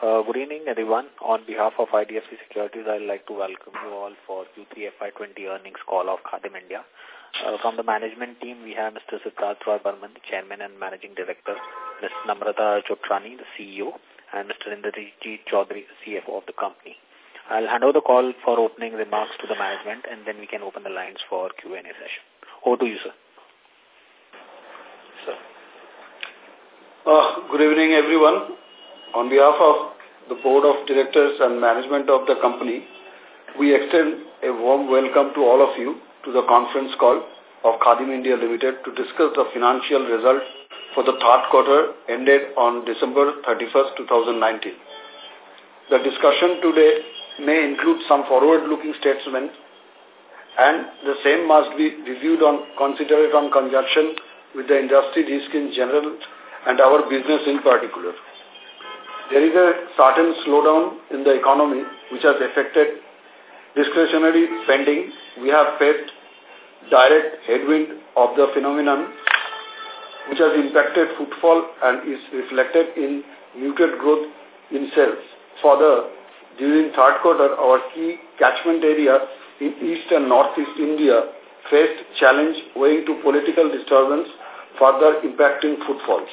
Uh, good evening, everyone. On behalf of IDFC Securities, I'd like to welcome you all for Q3 FY20 earnings call of Khadim India. Uh, from the management team, we have Mr. Siddharth Roy the Chairman and Managing Director, Ms. Namrata Chotrani, the CEO, and Mr. Indrajit Chaudhary, the CFO of the company. I'll hand over the call for opening remarks to the management, and then we can open the lines for Q&A session. Over to you, sir. Sir. Uh, good evening, everyone. On behalf of the Board of Directors and Management of the company, we extend a warm welcome to all of you to the conference call of Khadim India Limited to discuss the financial results for the third quarter ended on December 31st, 2019. The discussion today may include some forward-looking statements and the same must be reviewed on considered on conjunction with the industry risk in general and our business in particular. There is a certain slowdown in the economy which has affected discretionary spending. We have faced direct headwind of the phenomenon which has impacted footfall and is reflected in muted growth in sales. Further, during third quarter, our key catchment area in East and Northeast India faced challenge owing to political disturbance further impacting footfalls.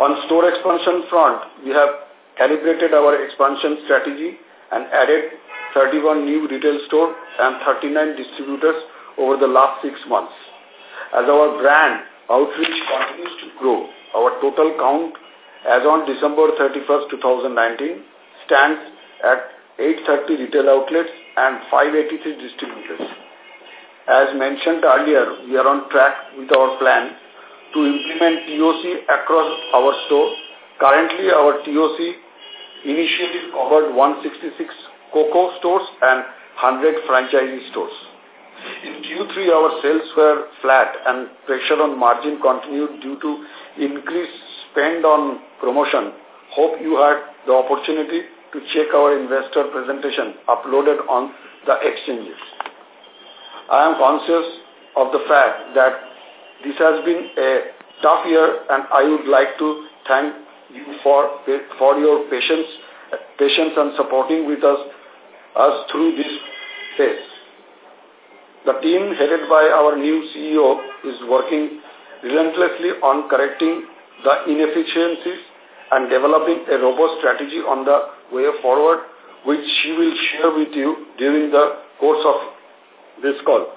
On store expansion front, we have calibrated our expansion strategy and added 31 new retail stores and 39 distributors over the last six months. As our brand outreach continues to grow, our total count as on December 31st, 2019 stands at 830 retail outlets and 583 distributors. As mentioned earlier, we are on track with our plan to implement TOC across our store. Currently, our TOC initiative covered 166 COCO stores and 100 franchisee stores. In Q3, our sales were flat and pressure on margin continued due to increased spend on promotion. Hope you had the opportunity to check our investor presentation uploaded on the exchanges. I am conscious of the fact that this has been a tough year and I would like to thank you for, for your patience, patience and supporting with us, us through this phase. The team headed by our new CEO is working relentlessly on correcting the inefficiencies and developing a robust strategy on the way forward, which she will share with you during the course of this call.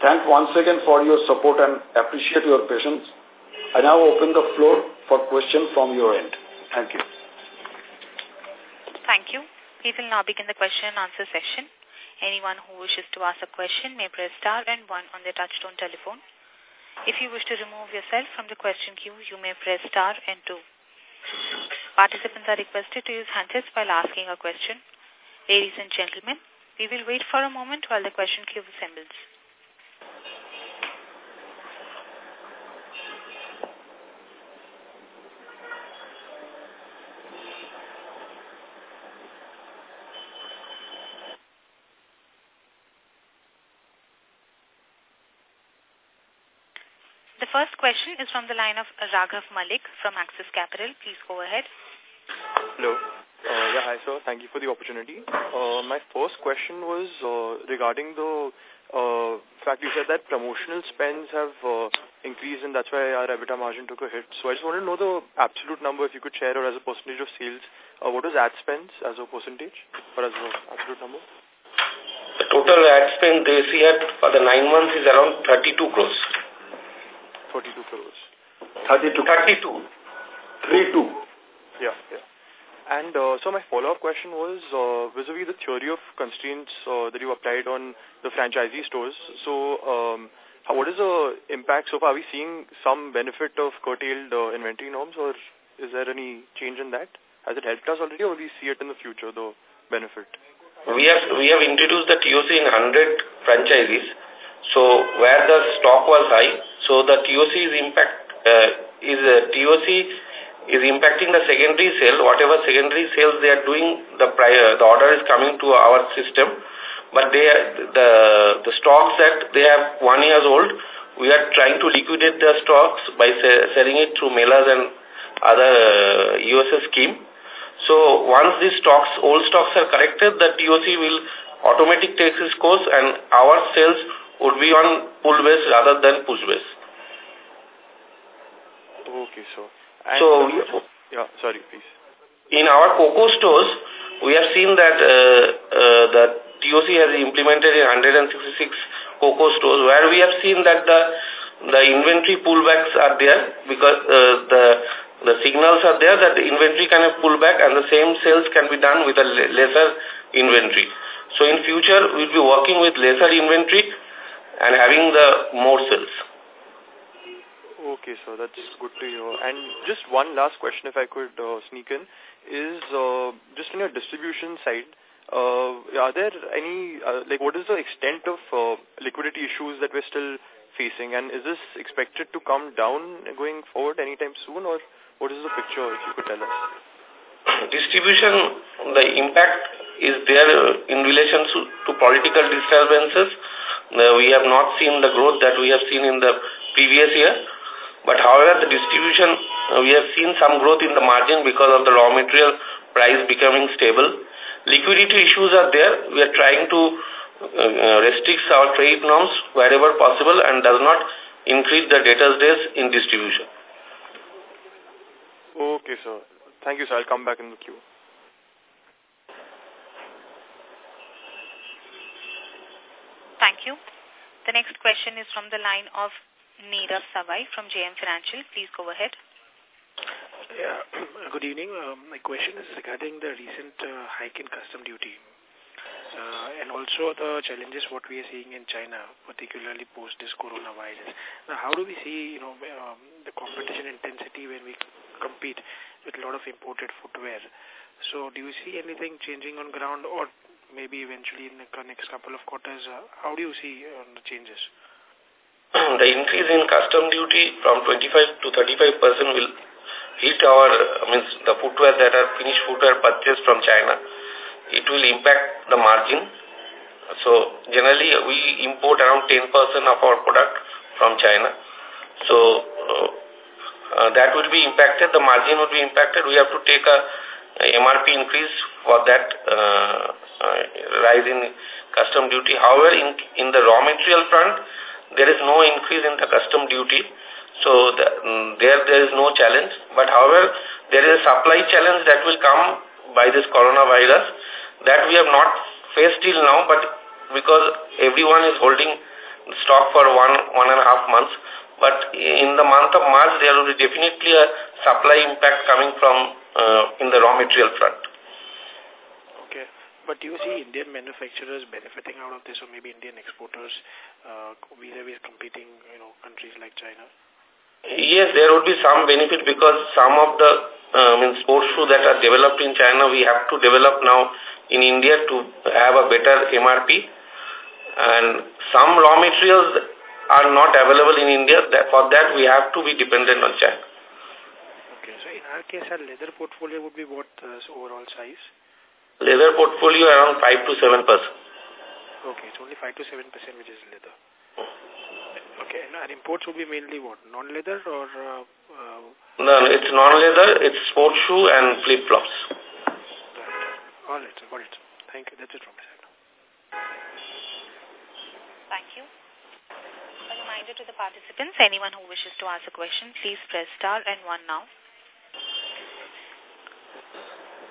Thank once again for your support and appreciate your patience. I now open the floor for questions from your end. Thank you. Thank you. We will now begin the question and answer session. Anyone who wishes to ask a question may press star and one on their touchtone telephone. If you wish to remove yourself from the question queue, you may press star and two. Participants are requested to use handsets while asking a question. Ladies and gentlemen, we will wait for a moment while the question queue assembles. First question is from the line of Raghav Malik from Axis Capital. Please go ahead. Hello. Uh, yeah, hi, sir. Thank you for the opportunity. Uh, my first question was uh, regarding the uh, fact you said that promotional spends have uh, increased and that's why our EBITDA margin took a hit. So I just wanted to know the absolute number if you could share or as a percentage of sales. Uh, what is ad spends as a percentage or as an absolute number? The total ad spend this year for the nine months is around 32 crores. 32 crores. 32. 32. 32. Yeah, yeah. And uh, so my follow-up question was uh, vis-a-vis the theory of constraints uh, that you applied on the franchisee stores. So um, how, what is the impact so far? Are we seeing some benefit of curtailed uh, inventory norms or is there any change in that? Has it helped us already or will we see it in the future, the benefit? We have, we have introduced the TOC in 100 franchisees so where the stock was high, so the TOC is impact uh, is uh, TOC is impacting the secondary sale. Whatever secondary sales they are doing, the prior the order is coming to our system, but they the the stocks that they have one years old, we are trying to liquidate the stocks by selling it through mailers and other uh, USS scheme. So once these stocks, old stocks are corrected, the TOC will automatically take its course and our sales would be on pull base rather than push base. Okay, so. so, yeah, sorry, please. In our COCO stores, we have seen that uh, uh, the TOC has implemented in 166 COCO stores where we have seen that the the inventory pullbacks are there because uh, the the signals are there that the inventory can pull back and the same sales can be done with a lesser inventory. So in future, we'll be working with lesser inventory and having the more sales. Okay, so that's good to hear. And just one last question, if I could uh, sneak in, is uh, just in your distribution side, uh, are there any, uh, like what is the extent of uh, liquidity issues that we're still facing and is this expected to come down going forward anytime soon or what is the picture if you could tell us? Distribution, the impact is there in relation to, to political disturbances. Uh, we have not seen the growth that we have seen in the previous year. But however, the distribution, uh, we have seen some growth in the margin because of the raw material price becoming stable. Liquidity issues are there. We are trying to uh, restrict our trade norms wherever possible and does not increase the debtors days in distribution. Okay, sir. Thank you, sir. I'll come back in the queue. Thank you. The next question is from the line of Neerav Savai from JM Financial. Please go ahead. Yeah, good evening. Um, my question is regarding the recent uh, hike in custom duty uh, and also the challenges what we are seeing in China, particularly post this coronavirus. Now, how do we see, you know, um, the competition intensity when we compete with a lot of imported footwear? So, do you see anything changing on ground, or maybe eventually in the next couple of quarters? Uh, how do you see uh, the changes? the increase in custom duty from 25 to 35 percent will hit our, I mean, the footwear that are finished footwear purchased from China it will impact the margin. So generally we import around 10% of our product from China. So uh, uh, that will be impacted, the margin will be impacted. We have to take a MRP increase for that uh, uh, rise in custom duty. However, in, in the raw material front, there is no increase in the custom duty. So the, um, there, there is no challenge. But however, there is a supply challenge that will come by this coronavirus that we have not faced till now, but because everyone is holding stock for one, one and a half months. But in the month of March, there will be definitely a supply impact coming from uh, in the raw material front. Okay. But do you see Indian manufacturers benefiting out of this or maybe Indian exporters uh, vis-a-vis -vis competing you know, countries like China? Yes, there would be some benefit because some of the uh, mean sports shoes that are developed in China, we have to develop now in India to have a better MRP. And some raw materials are not available in India. That, for that, we have to be dependent on China. Okay, so in our case, our leather portfolio would be what uh, overall size? Leather portfolio around 5 to 7 percent. Okay, it's only 5 to 7 percent which is leather. Okay, and our imports would be mainly what? Non-leather or... Uh, uh, no, no, it's non-leather, it's sports shoe and flip-flops. All right. Got it. Thank you. That's it from my side. Thank you. A reminder to the participants, anyone who wishes to ask a question, please press star and one now.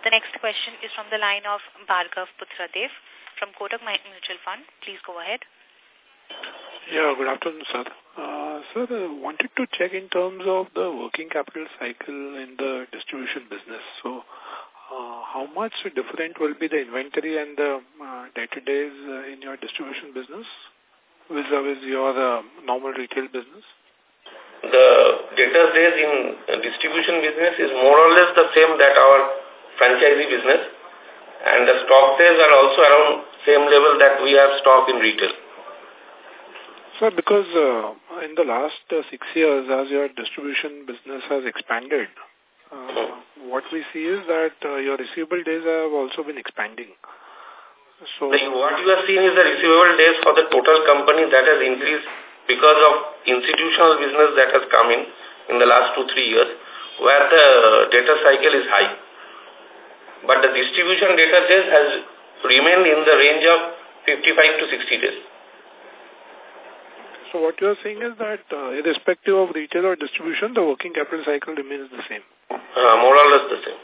The next question is from the line of Bhargav Buddhadev from Kotak Mutual Fund. Please go ahead. Yeah, good afternoon, sir. Uh, sir, I wanted to check in terms of the working capital cycle in the distribution business. So, uh, how much different will be the inventory and the uh, debtor days uh, in your distribution business vis-a-vis your uh, normal retail business? The debtor days in distribution business is more or less the same that our franchisee business and the stock days are also around same level that we have stock in retail. Sir, because uh, in the last uh, six years, as your distribution business has expanded, uh, what we see is that uh, your receivable days have also been expanding. So like what you are seeing is the receivable days for the total company that has increased because of institutional business that has come in in the last two, three years, where the debtor cycle is high. But the distribution debtor days has remained in the range of 55 to 60 days. So what you're saying is that uh, irrespective of retail or distribution, the working capital cycle remains the same? Uh, more or less the same.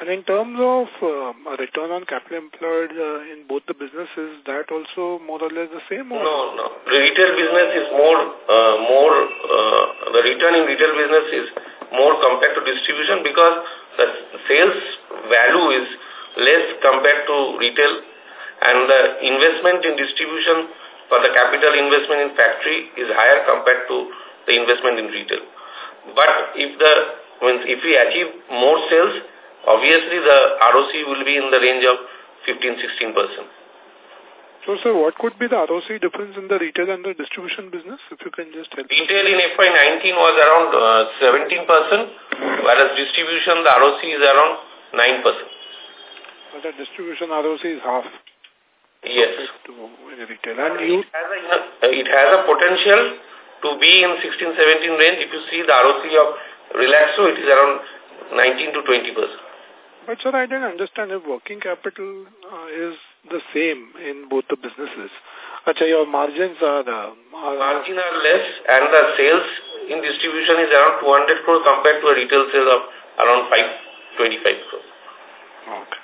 And in terms of uh, return on capital employed uh, in both the businesses, that also more or less the same? Or? No, no. The retail business is more, uh, more, uh, the return in retail business is more compared to distribution because the sales value is less compared to retail and the investment in distribution for the capital investment in factory is higher compared to the investment in retail. But if the if we achieve more sales, obviously the ROC will be in the range of 15-16%. So, sir, what could be the ROC difference in the retail and the distribution business, if you can just help Retail us? in FY19 was around uh, 17%, whereas distribution, the ROC is around 9%. But the distribution ROC is half. Yes. To retail. And you... it, has a, it has a potential to be in 16-17 range. If you see the ROC of Relaxo, it is around 19 to 20 percent. But sir, I didn't understand if working capital uh, is the same in both the businesses. Achha, your margins are... Uh, are Margin are less and the sales in distribution is around 200 crore compared to a retail sales of around 525 crore. Okay.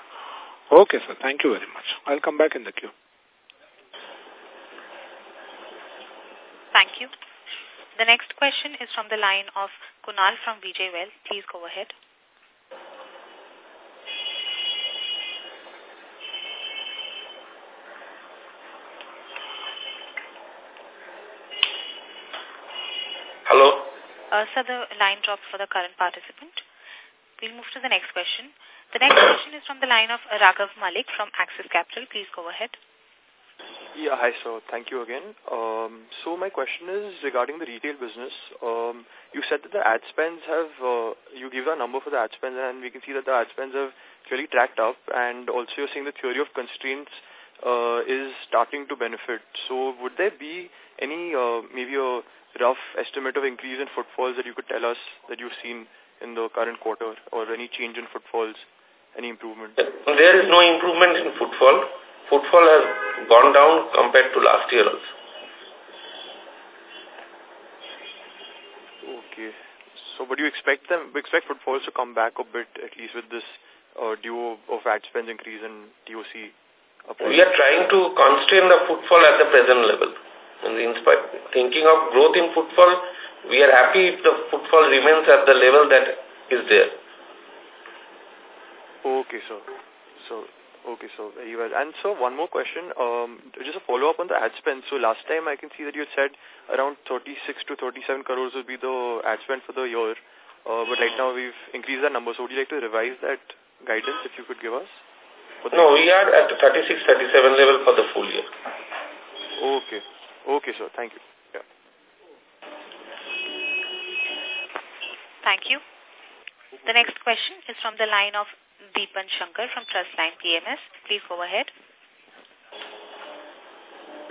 Okay, sir. Thank you very much. I'll come back in the queue. Thank you. The next question is from the line of Kunal from VJ Well. Please go ahead. Hello? Uh, sir, the line dropped for the current participant. We'll move to the next question. The next question is from the line of Raghav Malik from Axis Capital. Please go ahead. Yeah, hi, sir. Thank you again. Um, so my question is regarding the retail business. Um, you said that the ad spends have, uh, you give a number for the ad spends and we can see that the ad spends have clearly tracked up and also you're saying the theory of constraints uh, is starting to benefit. So would there be any, uh, maybe a rough estimate of increase in footfalls that you could tell us that you've seen in the current quarter or any change in footfalls, any improvement? There is no improvement in footfall. Footfall has gone down compared to last year also. Okay. So, but you expect them, expect footfalls to come back a bit, at least with this uh, duo of ad spend increase in TOC? We are trying to constrain the footfall at the present level. And in spite, thinking of growth in footfall, we are happy if the footfall remains at the level that is there. Okay, sir. So, okay, so very well. And so one more question, um, just a follow-up on the ad spend. So last time I can see that you said around 36 to 37 crores would be the ad spend for the year. Uh, but right now we've increased that number. So would you like to revise that guidance if you could give us? No, we are at 36, 37 level for the full year. Okay. Okay, sir. Thank you. Yeah. Thank you. The next question is from the line of Deepan Shankar from Trustline PMS. Please go ahead.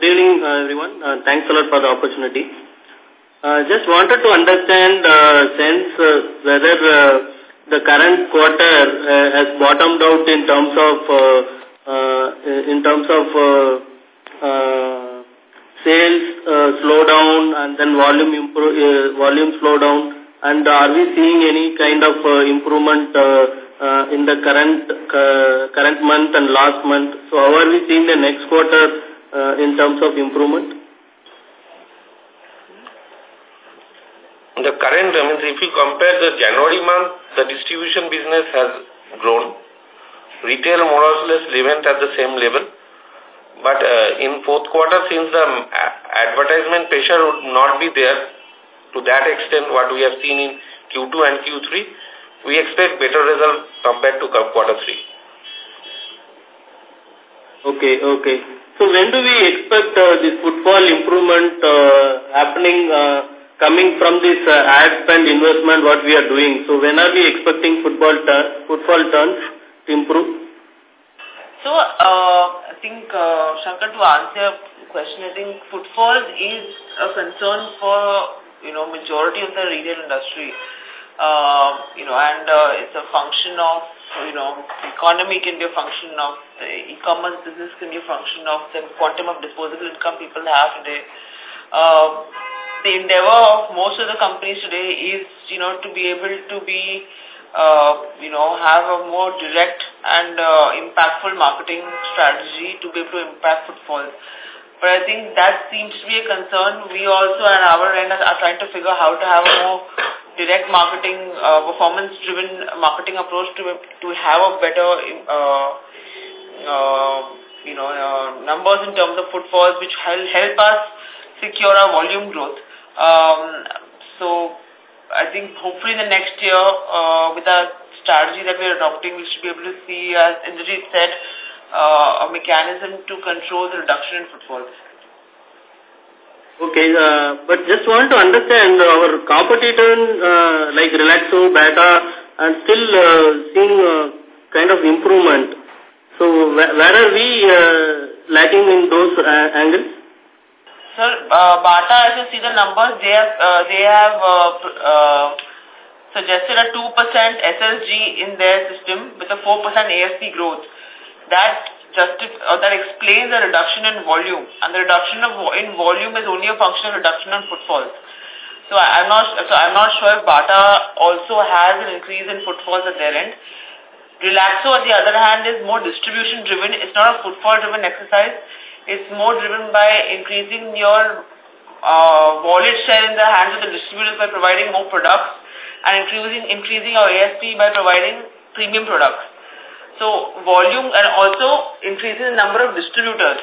Good evening, uh, everyone. Uh, thanks a lot for the opportunity. Uh, just wanted to understand, uh, sense uh, whether the current quarter has bottomed out in terms of in terms of sales uh, slow and then volume improve, volume slow down and are we seeing any kind of uh, improvement uh, uh, in the current uh, current month and last month? So how are we seeing the next quarter uh, in terms of improvement? The current I means if you compare the January month the distribution business has grown. Retail more or less remained at the same level. But uh, in fourth quarter, since the advertisement pressure would not be there to that extent what we have seen in Q2 and Q3, we expect better results compared to quarter three. Okay, okay. So when do we expect uh, this footfall improvement uh, happening, uh, coming from this uh, ad spend investment what we are doing? So when are we expecting football turn, footfall turns to improve? So, uh, I think, uh, Shankar, to answer your question, I think footfall is a concern for, you know, majority of the retail industry. Uh, you know, and uh, it's a function of you know, economy can be a function of the e-commerce business can be a function of the quantum of disposable income people have today. Uh, the endeavor of most of the companies today is, you know, to be able to be, uh, you know, have a more direct and uh, impactful marketing strategy to be able to impact footfall. But I think that seems to be a concern. We also at our end are trying to figure how to have a more direct marketing, uh, performance-driven marketing approach to to have a better, uh, uh, you know, uh, numbers in terms of footfalls, which will help us secure our volume growth. Um, so I think hopefully the next year, uh, with our strategy that we're adopting, we should be able to see, as Indrajit said, uh, a mechanism to control the reduction in footfalls. Okay, uh, but just want to understand our competitor uh, like Relaxo, Bata, and still uh, seeing uh, kind of improvement. So where, where are we uh, lacking in those uh, angles? Sir, uh, Bata, as you see the numbers, they have, uh, they have uh, uh, suggested a 2% SSG in their system with a 4% ASP growth that justif uh, that explains the reduction in volume. And the reduction of in volume is only a function of reduction in footfalls. So I'm not so I'm not sure if Bata also has an increase in footfalls at their end. Relaxo, on the other hand, is more distribution driven. It's not a footfall driven exercise. It's more driven by increasing your uh, wallet share in the hands of the distributors by providing more products and increasing increasing our ASP by providing premium products. So volume and also increasing the number of distributors.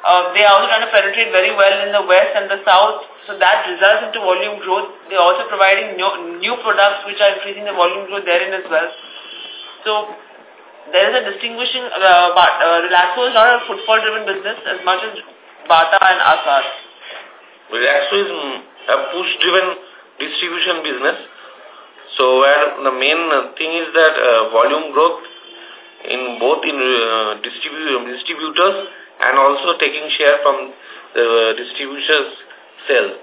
Uh, they are also trying to penetrate very well in the west and the south. So that results into volume growth. They are also providing new, new products which are increasing the volume growth therein as well. So there is a distinguishing, uh, but uh, Relaxo is not a footfall-driven business as much as Bata and us are. Relaxo is a push-driven distribution business. So where the main thing is that uh, volume growth in both in uh, distribu distributors and also taking share from the distributors sales.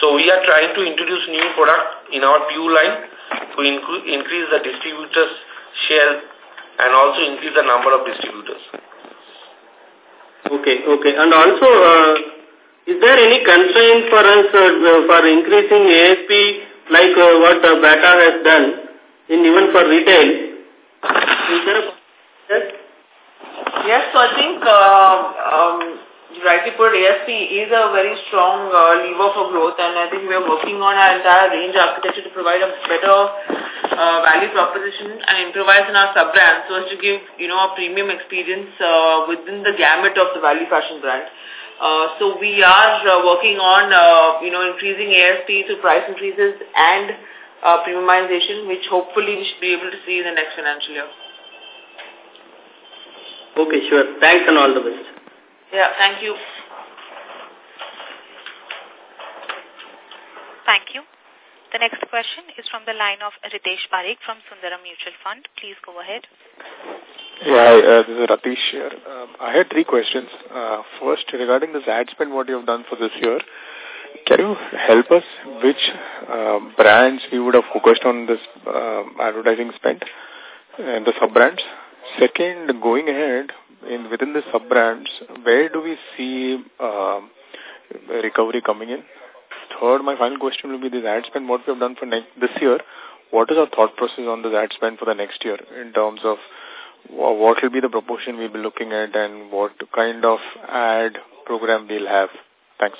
So we are trying to introduce new product in our PU line to increase the distributors share and also increase the number of distributors. Okay, okay. And also, uh, is there any constraint for us uh, for increasing ASP like uh, what uh, Bata has done in even for retail? Yes? So I think uh, um, rightly put ASP is a very strong uh, lever for growth and I think we are working on our entire range architecture to provide a better uh, value proposition and improvise in our sub-brands so as to give, you know, a premium experience uh, within the gamut of the value fashion brand. Uh, so we are uh, working on, uh, you know, increasing ASP through price increases and uh, premiumization, which hopefully we should be able to see in the next financial year. Okay, sure. Thanks and all the best. Yeah, thank you. Thank you. The next question is from the line of Ritesh Parikh from Sundaram Mutual Fund. Please go ahead. Yeah, uh, this is Ratish here. Um, I had three questions. Uh, first, regarding this ad spend, what you have done for this year, can you help us which uh, brands we would have focused on this uh, advertising spend and the sub-brands? Second, going ahead, in within the sub-brands, where do we see uh, recovery coming in? Third, my final question will be this ad spend, what we have done for next, this year, what is our thought process on this ad spend for the next year in terms of what will be the proportion we'll be looking at and what kind of ad program we'll have? Thanks.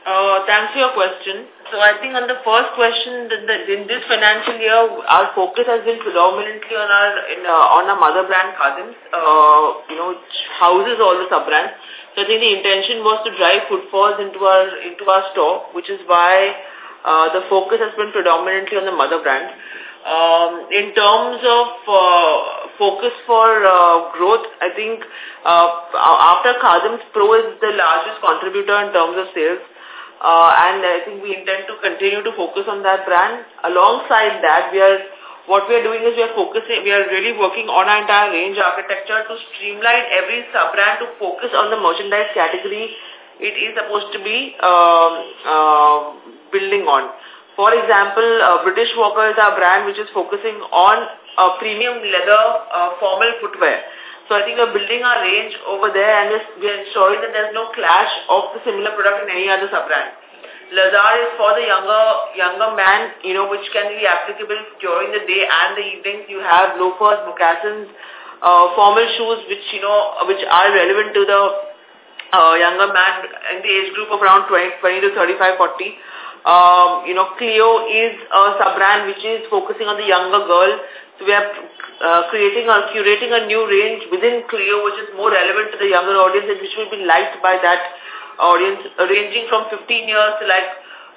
Uh, thanks for your question. So I think on the first question, in this financial year, our focus has been predominantly on our in, uh, on our mother brand Khadims, uh, you know, which houses all the sub brands. So I think the intention was to drive footfalls into our into our store, which is why uh, the focus has been predominantly on the mother brand. Um, in terms of uh, focus for uh, growth, I think uh, after Khadims Pro is the largest contributor in terms of sales. Uh, and I think we intend to continue to focus on that brand. Alongside that, we are what we are doing is we are focusing, we are really working on our entire range architecture to streamline every sub-brand to focus on the merchandise category it is supposed to be um, uh, building on. For example, uh, British Walker is our brand which is focusing on uh, premium leather uh, formal footwear. So I think we're building our range over there and we're ensuring that there's no clash of the similar product in any other sub-brand. Lazard is for the younger younger man, you know, which can be applicable during the day and the evenings. You have loafers, moccasins, uh, formal shoes, which, you know, which are relevant to the uh, younger man in the age group of around 20, 20 to 35, 40. Um, you know, Cleo is a sub-brand which is focusing on the younger girl. We are uh, creating or curating a new range within Cleo which is more relevant to the younger audience and which will be liked by that audience uh, ranging from 15 years to like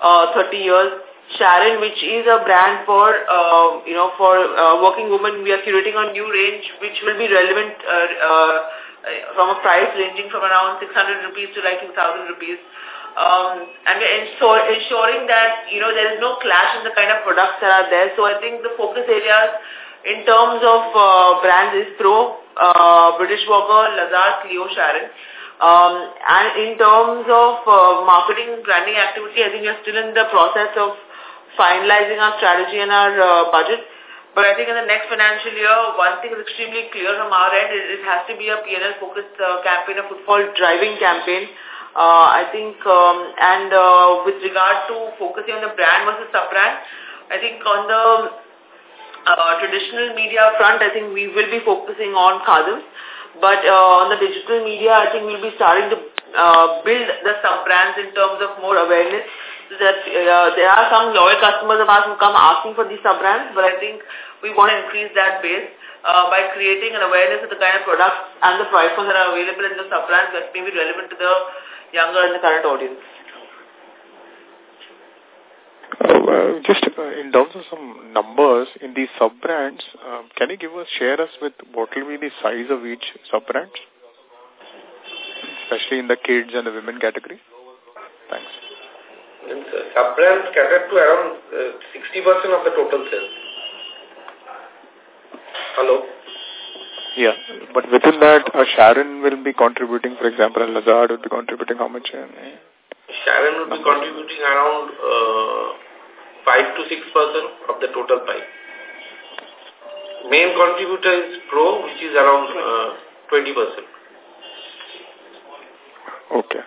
uh, 30 years. Sharon, which is a brand for, uh, you know, for uh, working women, we are curating a new range which will be relevant uh, uh, from a price ranging from around 600 rupees to like 2,000 rupees. Um, and we're ensuring that, you know, there is no clash in the kind of products that are there. So I think the focus areas in terms of uh, brands is Pro, uh, British Walker, Lazard, Cleo, Sharon. Um, and in terms of uh, marketing, branding activity, I think we're still in the process of finalizing our strategy and our uh, budget. But I think in the next financial year, one thing is extremely clear from our end, it, it has to be a PNL-focused uh, campaign, a footfall driving campaign. Uh, I think, um, and uh, with regard to focusing on the brand versus sub-brand, I think on the uh, traditional media front, I think we will be focusing on Khadim's. But uh, on the digital media, I think we'll be starting to uh, build the sub-brands in terms of more awareness. So that uh, there are some loyal customers of ours who come asking for these sub-brands, but I think we want to increase that base uh, by creating an awareness of the kind of products and the price points that are available in the sub-brands that may be relevant to the younger and the current audience. Uh, just uh, in terms of some numbers in these sub-brands, um, can you give us, share us with what will be the size of each sub-brand? Especially in the kids and the women category? Thanks. Uh, sub-brands cater to around 60% uh, of the total sales. Hello? Yeah, but within that, uh, Sharon will be contributing, for example, and Lazard will be contributing how much? Uh, Sharon will be contributing around uh, 5 to 6% of the total pie. Main contributor is Pro, which is around uh, 20%. Okay.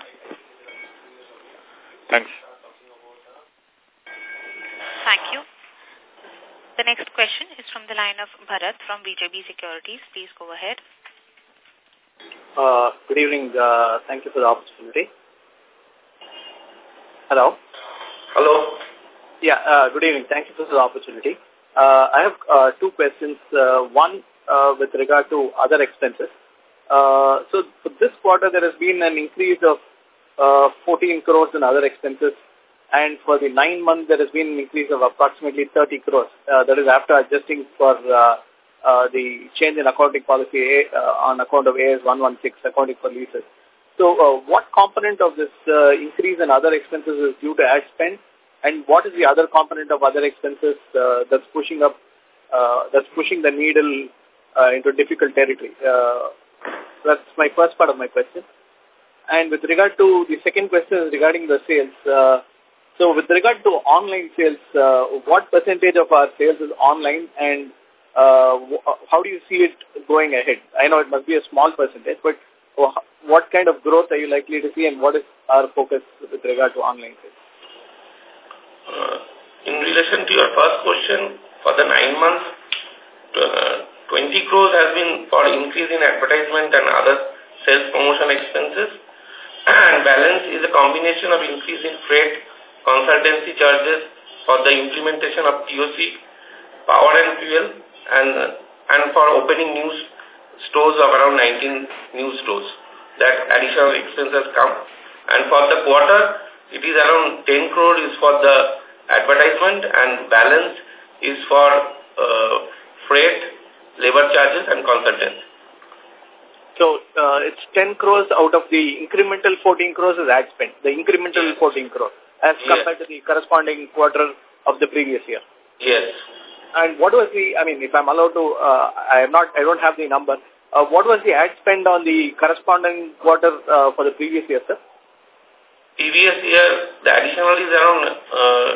Thanks. Thank you. The next question is from the line of Bharat from BJB Securities. Please go ahead. Uh, good evening. Uh, thank you for the opportunity. Hello. Hello. Yeah, uh, good evening. Thank you for the opportunity. Uh, I have uh, two questions. Uh, one uh, with regard to other expenses. Uh, so for this quarter, there has been an increase of uh, 14 crores in other expenses. And for the nine months, there has been an increase of approximately 30 crores. Uh, that is after adjusting for uh, uh, the change in accounting policy uh, on account of AS 116, accounting for leases. So uh, what component of this uh, increase in other expenses is due to ad spend? And what is the other component of other expenses uh, that's pushing up, that's pushing the needle into difficult territory? That's my first part of my question. And with regard to the second question regarding the sales, so with regard to online sales, uh, what percentage of our sales is online and uh, how do you see it going ahead? I know it must be a small percentage, but what kind of growth are you likely to see and what is our focus with regard to online sales? Uh, in relation to your first question, for the nine months, uh, 20 crores has been for increase in advertisement and other sales promotion expenses. And balance is a combination of increase in freight, consultancy charges for the implementation of TOC, power and fuel, and, and for opening new stores of around 19 new stores. That additional expenses come. And for the quarter, it is around 10 crore is for the advertisement and balance is for uh, freight, labor charges and consultants. So uh, it's 10 crores out of the incremental 14 crores is ad spend, the incremental yes. 14 crores as yes. compared to the corresponding quarter of the previous year. Yes. And what was the, I mean, if I'm allowed to, uh, I am not, I don't have the number. Uh, what was the ad spend on the corresponding quarter uh, for the previous year, sir? previous year, the additional is around uh,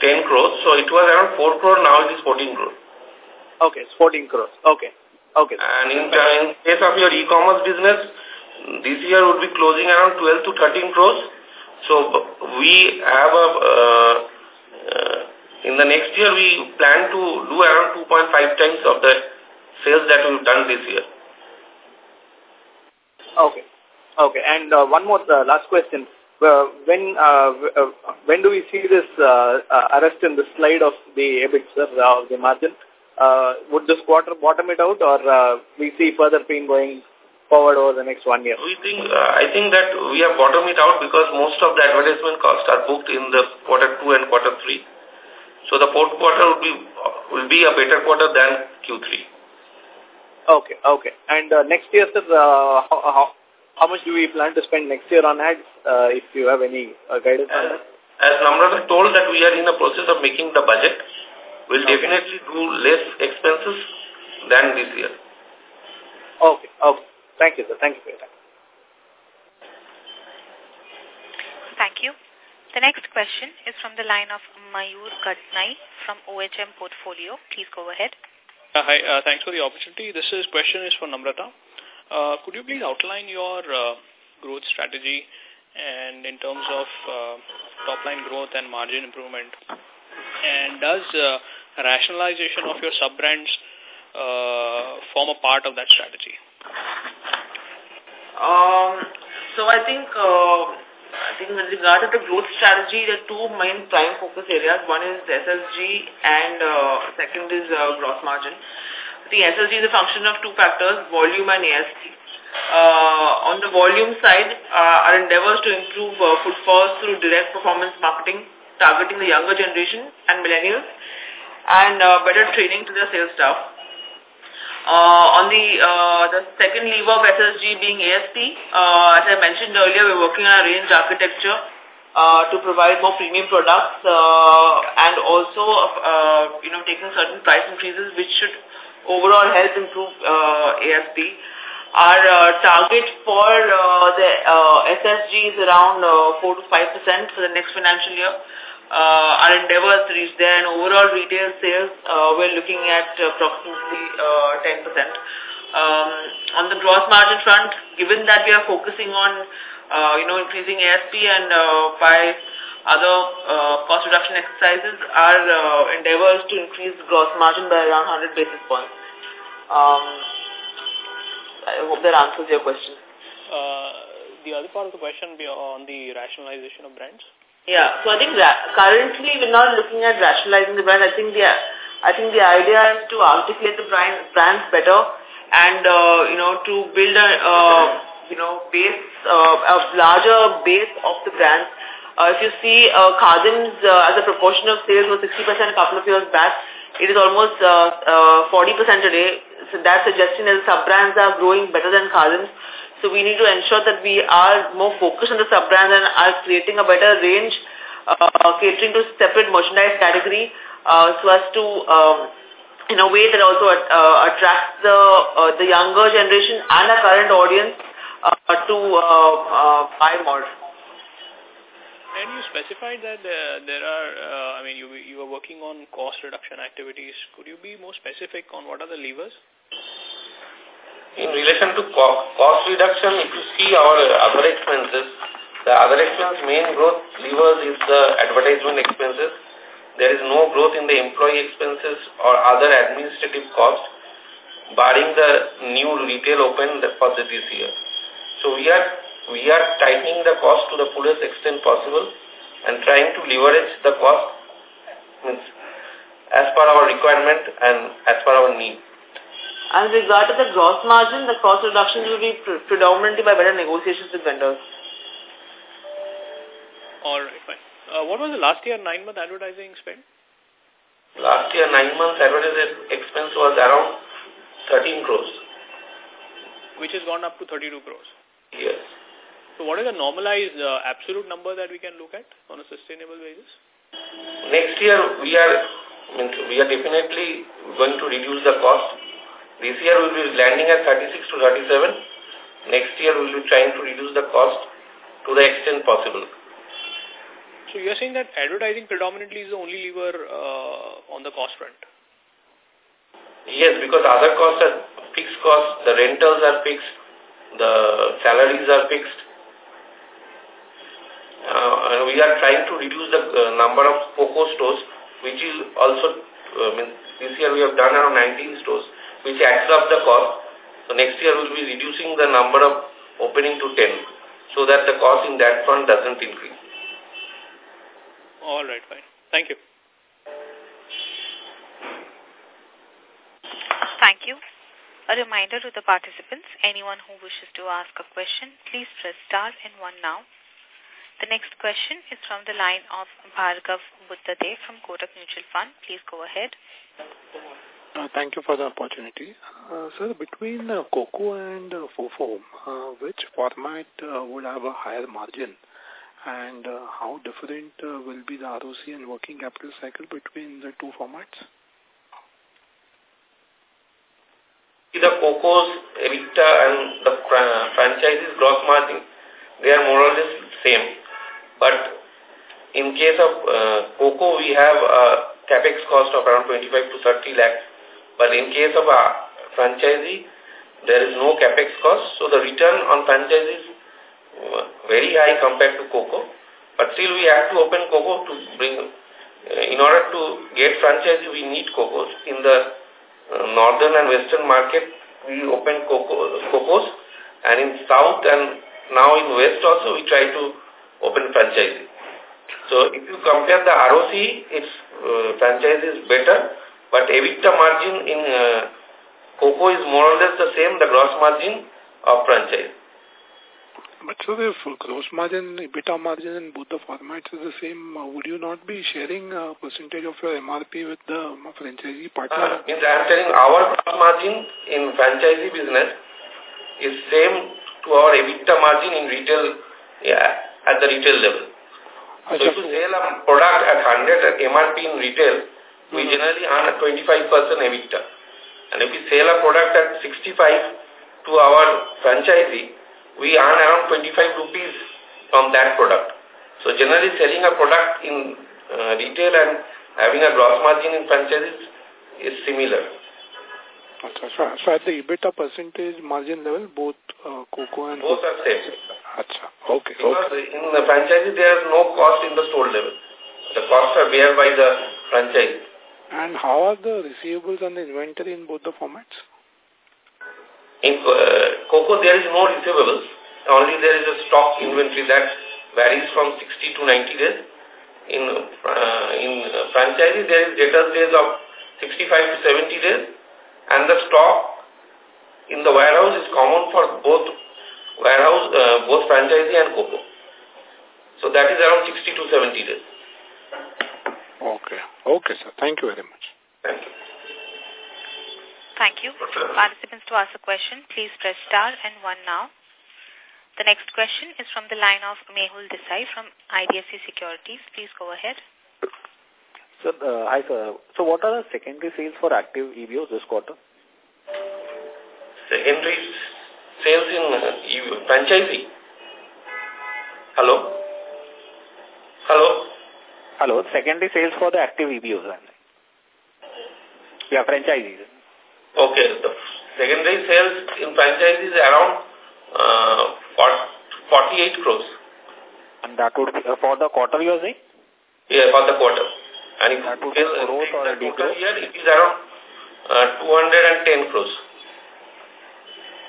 10 crores. So it was around 4 crore, now it is 14 crore. Okay, it's 14 crores. Okay. Okay. And in, in case of your e-commerce business, this year would be closing around 12 to 13 crores. So we have a, uh, uh, in the next year we plan to do around 2.5 times of the sales that we've done this year. Okay. Okay. And uh, one more uh, last question. Uh, when uh, uh, when do we see this uh, uh, arrest in the slide of the EBIT, sir, uh, the margin? Uh, would this quarter bottom it out or uh, we see further pain going forward over the next one year? We think, uh, I think that we have bottomed it out because most of the advertisement costs are booked in the quarter two and quarter three. So the fourth quarter will be will be a better quarter than Q3. Okay, okay. And uh, next year, sir, uh, how, how, how much do we plan to spend next year on ads, uh, if you have any uh, guidance on that? As Namrata told that we are in the process of making the budget, we'll okay. definitely do less expenses than this year. Okay, okay. Thank you, sir. Thank you for your time. Thank you. The next question is from the line of Mayur Katnai from OHM Portfolio. Please go ahead. Uh, hi, uh, thanks for the opportunity. This is question is for Namrata. Uh, could you please outline your uh, growth strategy and in terms of uh, top-line growth and margin improvement? And does uh, rationalization of your sub-brands uh, form a part of that strategy? Um, so I think uh, I think with regard to the growth strategy, the two main prime focus areas. One is SSG and uh, second is uh, gross margin. The SSG is a function of two factors, volume and ASP. Uh, on the volume side, uh, our endeavors to improve uh, footfalls through direct performance marketing, targeting the younger generation and millennials, and uh, better training to the sales staff. Uh, on the uh, the second lever of SSG being ASP, uh, as I mentioned earlier, we're working on a range architecture uh, to provide more premium products uh, and also, uh, you know, taking certain price increases which should overall help improve uh, ASP. Our uh, target for uh, the uh, SSG is around uh, 4 to 5% for the next financial year uh, our endeavors to reach there and overall retail sales, uh, we're looking at approximately uh, 10%. Um, on the gross margin front, given that we are focusing on, uh, you know, increasing ASP and uh, by other uh, cost reduction exercises, our uh, endeavors to increase gross margin by around 100 basis points. Um, I hope that answers your question. Uh, the other part of the question be on the rationalization of brands? Yeah, so I think currently we're not looking at rationalizing the brand. I think the I think the idea is to articulate the brand brands better and uh, you know to build a uh, you know base uh, a larger base of the brands. Uh, if you see uh, Khadim's uh, as a proportion of sales was 60% a couple of years back, it is almost 40% uh, uh, today. So that's suggesting that sub-brands are growing better than Khadim's. So we need to ensure that we are more focused on the sub-brand and are creating a better range, uh, catering to separate merchandise category uh, so as to, um, in a way that also uh, attracts the uh, the younger generation and our current audience uh, to uh, uh, buy more. And you specified that uh, there are, uh, I mean, you, you are working on cost reduction activities. Could you be more specific on what are the levers? In relation to cost reduction, if you see our other expenses, the other expense main growth levers is the advertisement expenses. There is no growth in the employee expenses or other administrative costs, barring the new retail open for this year. So we are we are tightening the cost to the fullest extent possible and trying to leverage the cost as per our requirement and as per our need. And with regard to the gross margin, the cost reduction will be pre predominantly by better negotiations with vendors. All right, fine. Uh, what was the last year nine-month advertising spend? Last year nine-month advertising expense was around 13 crores. Which has gone up to 32 crores? Yes. So what is the normalized uh, absolute number that we can look at on a sustainable basis? Next year we are means we are definitely going to reduce the cost this year we'll be landing at 36 to 37. Next year we'll be trying to reduce the cost to the extent possible. So you're saying that advertising predominantly is the only lever uh, on the cost front? Yes, because other costs are fixed costs, the rentals are fixed, the salaries are fixed. Uh, we are trying to reduce the uh, number of COCO stores, which is also, uh, mean, this year we have done around 19 stores, which adds up the cost. So next year we will be reducing the number of opening to 10, so that the cost in that front doesn't increase. All right, fine. Thank you. Thank you. A reminder to the participants, anyone who wishes to ask a question, please press star and one now. The next question is from the line of Bhargav Buddhadev from Kotak Mutual Fund. Please go ahead. Uh, thank you for the opportunity. Uh, sir, between uh, Coco and uh, Fofo, uh, which format uh, would have a higher margin? And uh, how different uh, will be the ROC and working capital cycle between the two formats? The Coco's EBITDA and the franchise's gross margin, they are more or less same. But in case of uh, Coco, we have a capex cost of around 25 to 30 lakhs. But in case of a franchisee, there is no capex cost. So the return on franchise is uh, very high compared to Coco. But still we have to open Coco to bring, uh, in order to get franchise, we need Cocos. In the uh, northern and western market, we open coco, cocos, and in south and now in west also we try to open franchise. So if you compare the ROC, its uh, franchise is better, but EBITDA margin in uh, coco is more or less the same, the gross margin of franchise. But so the gross margin, EBITDA margin in both the formats is the same. Uh, would you not be sharing a percentage of your MRP with the franchisee partner? Uh, means I'm telling our gross margin in franchisee business is same to our EBITDA margin in retail yeah, at the retail level. So if you sell a product at 100 at MRP in retail, we generally earn a 25% EBITDA. And if we sell a product at 65 to our franchisee, we earn around 25 rupees from that product. So generally selling a product in uh, retail and having a gross margin in franchises is similar. Okay, so, so at the EBITDA percentage margin level, both uh, Coco and... Both are same. Achha. Okay, because okay. in the franchise there is no cost in the store level. The costs are bear by the franchise. And how are the receivables and the inventory in both the formats? In uh, Coco, there is no receivables. Only there is a stock inventory that varies from 60 to 90 days. In uh, in uh, franchise, there is debtors days of 65 to 70 days. And the stock in the warehouse is common for both warehouse, uh, both franchisee and Coco. So that is around 60 to 70 days. Okay. Okay, sir. Thank you very much. Thank you. Thank you. Participants to ask a question, please press star and one now. The next question is from the line of Mehul Desai from IDFC Securities. Please go ahead. So, uh, hi, sir. So, what are the secondary sales for active EBOs this quarter? Secondary sales in uh, franchisee? Hello? Hello? Hello. Secondary sales for the active EBOs. Yeah, franchisees. Okay, the secondary sales in franchise is around uh, 48 crores. And that would be uh, for the quarter you are saying? Yeah, for the quarter. And if that would be growth or a total year, it is around uh, 210 crores.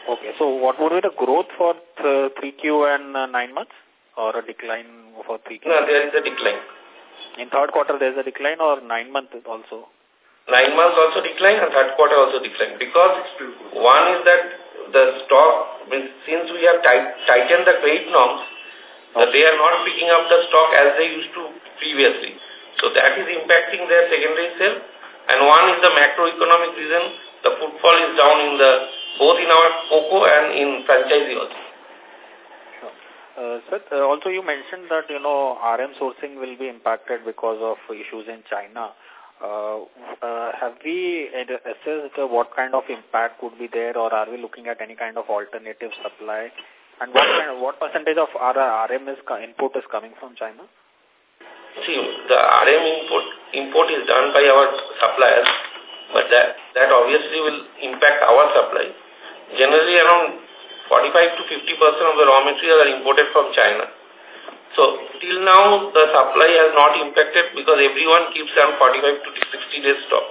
Okay, so what would be the growth for uh, 3Q and uh, 9 months? Or a decline for 3Q? No, there is a decline. In third quarter there is a decline or 9 months also? nine months also decline and third quarter also decline because one is that the stock, since we have tight, tightened the credit norms, okay. they are not picking up the stock as they used to previously. So that is impacting their secondary sale. And one is the macroeconomic reason, the footfall is down in the, both in our COCO and in franchisee also. Uh, sir, uh, also you mentioned that, you know, RM sourcing will be impacted because of issues in China. Uh, uh, have we assessed what kind of impact would be there or are we looking at any kind of alternative supply? And what, kind of, what percentage of our RM is, input is coming from China? See, the RM input, import is done by our suppliers, but that, that obviously will impact our supply. Generally, around 45 to 50% of the raw material are imported from China. So, till now, the supply has not impacted because everyone keeps around 45 to 60 days stock.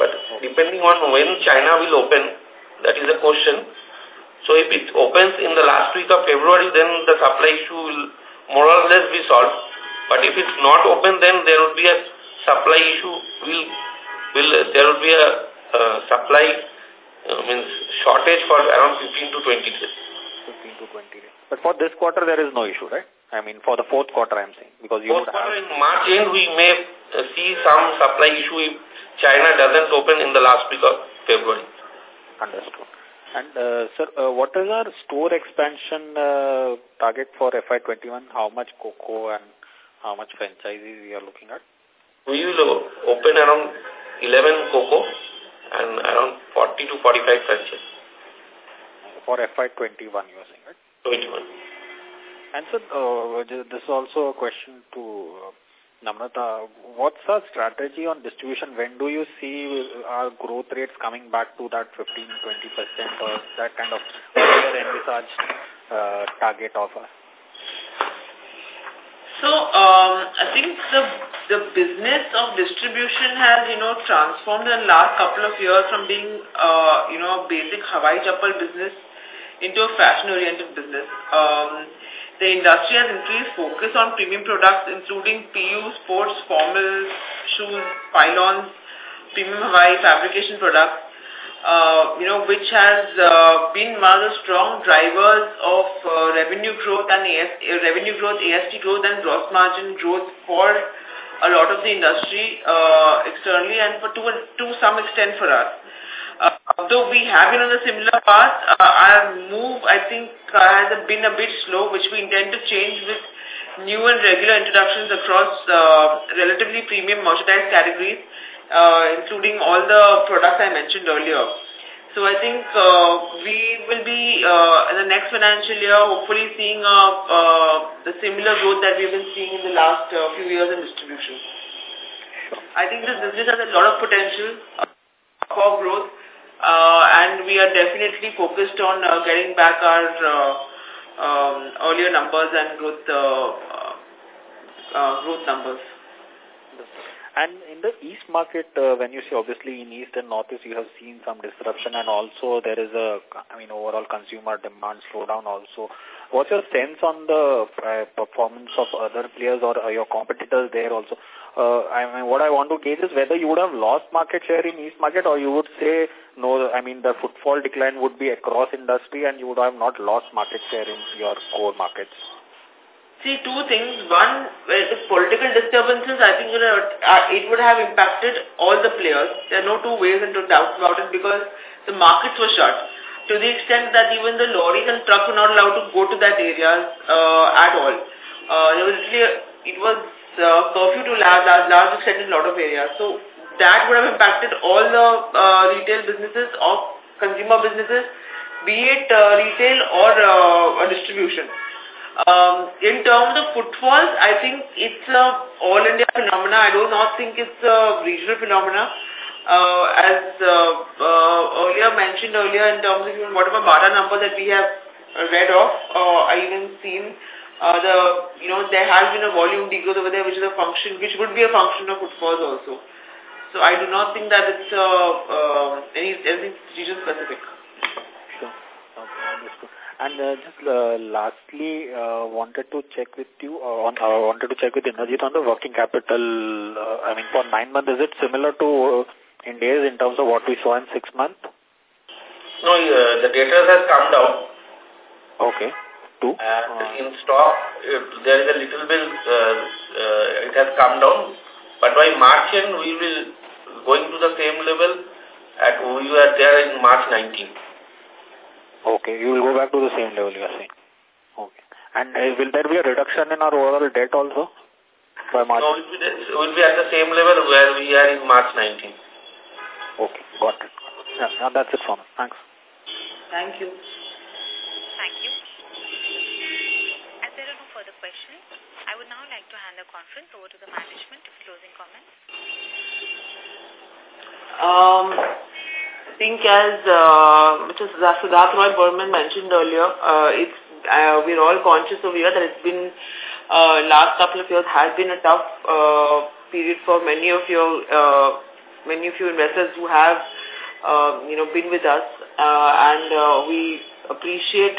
But depending on when China will open, that is the question. So, if it opens in the last week of February, then the supply issue will more or less be solved. But if it's not open, then there will be a supply issue. Will will there will be a uh, supply uh, means shortage for around 15 to 20 days. 15 to 20 days. But for this quarter, there is no issue, right? I mean, for the fourth quarter, I'm saying. Because you fourth quarter in March end, we may uh, see some supply issue if China doesn't open in the last week of February. Understood. And, uh, sir, uh, what is our store expansion uh, target for FY21? How much COCO and how much franchises we are looking at? We will open around 11 COCO and around 40 to 45 franchises. For FY21, you are saying, right? 21. And so, uh, this is also a question to uh, Namrata. What's our strategy on distribution? When do you see our growth rates coming back to that 15-20% or that kind of envisaged uh, target of us? So, um, I think the the business of distribution has, you know, transformed in the last couple of years from being, uh, you know, a basic Hawaii Chappal business into a fashion-oriented business. Um, the industry has increased focus on premium products, including PU, sports, formals, shoes, phylons, premium Hawaii fabrication products, which has uh, been one of the strong drivers of uh, revenue growth and AS, uh, revenue growth, ASP growth and gross margin growth for a lot of the industry uh, externally and for to, some extent for us. Uh, although we have been on a similar path, uh, our move, I think, uh, has been a bit slow, which we intend to change with new and regular introductions across uh, relatively premium merchandise categories, uh, including all the products I mentioned earlier. So I think uh, we will be uh, in the next financial year hopefully seeing uh, uh, the similar growth that we've been seeing in the last uh, few years in distribution. I think this business has a lot of potential for growth uh, and we are definitely focused on uh, getting back our uh, um, earlier numbers and growth uh, uh, growth numbers. And in the East market, uh, when you see obviously in East and Northeast, you have seen some disruption and also there is a, I mean, overall consumer demand slowdown also. What's your sense on the uh, performance of other players or uh, your competitors there also? Uh, I mean, what I want to gauge is whether you would have lost market share in East market or you would say, no, I mean, the footfall decline would be across industry and you would have not lost market share in your core markets. See, two things. One, the political disturbances, I think uh, it would have impacted all the players. There are no two ways and into doubt about it because the markets were shut to the extent that even the lorries and trucks were not allowed to go to that area uh, at all. Uh, was it was uh, curfew to large, large, large extent in a lot of areas. So that would have impacted all the uh, retail businesses of consumer businesses, be it uh, retail or uh, distribution. Um, in terms of footfalls, I think it's a all-India phenomena. I do not think it's a regional phenomena. Uh, as uh, uh, earlier mentioned earlier in terms of even whatever BATA number that we have read off, uh, I even seen uh, the, you know, there has been a volume degrowth over there which is a function, which would be a function of footfalls also. So I do not think that it's uh, uh, any, anything region specific. Sure. Okay, understood. And uh, just uh, lastly, uh, wanted to check with you uh, on. Uh, wanted to check with Indrajit on the working capital. Uh, I mean, for nine months, is it similar to uh, in days in terms of what we saw in six months? No, uh, the data has come down. Okay. Two. And uh, in stock, it, there is a little bit. Uh, uh, it has come down, but by March end, we will going to the same level at we were there in March 19. Okay, you will go back to the same level you are saying. Okay. And uh, will there be a reduction in our overall debt also? By March? No, it will, be, it will be at the same level where we are in March 19. Okay, got it. Yeah, now that's it from me. Thanks. Thank you. Thank you. As there are no further questions, I would now like to hand the conference over to the management for closing comments. Um, think as uh, Mr. Siddharth Roy Burman mentioned earlier, uh, it's uh, we're all conscious of here that it's been uh, last couple of years has been a tough uh, period for many of your uh, many of you investors who have uh, you know been with us uh, and uh, we appreciate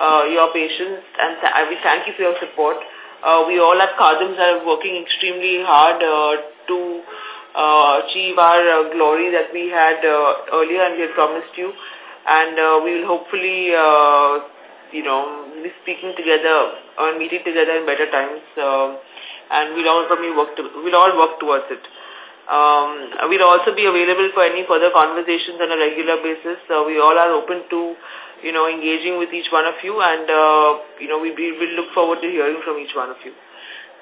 uh, your patience and th we thank you for your support. Uh, we all at Khadims are working extremely hard uh, to achieve our uh, glory that we had uh, earlier and we had promised you. And uh, we will hopefully, uh, you know, be speaking together or meeting together in better times. Uh, and we'll all probably work, to, we'll all work towards it. Um, we'll also be available for any further conversations on a regular basis. Uh, we all are open to, you know, engaging with each one of you and, uh, you know, we will look forward to hearing from each one of you.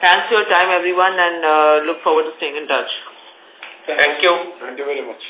Thanks for your time, everyone, and uh, look forward to staying in touch. Thank you. Thank you very much.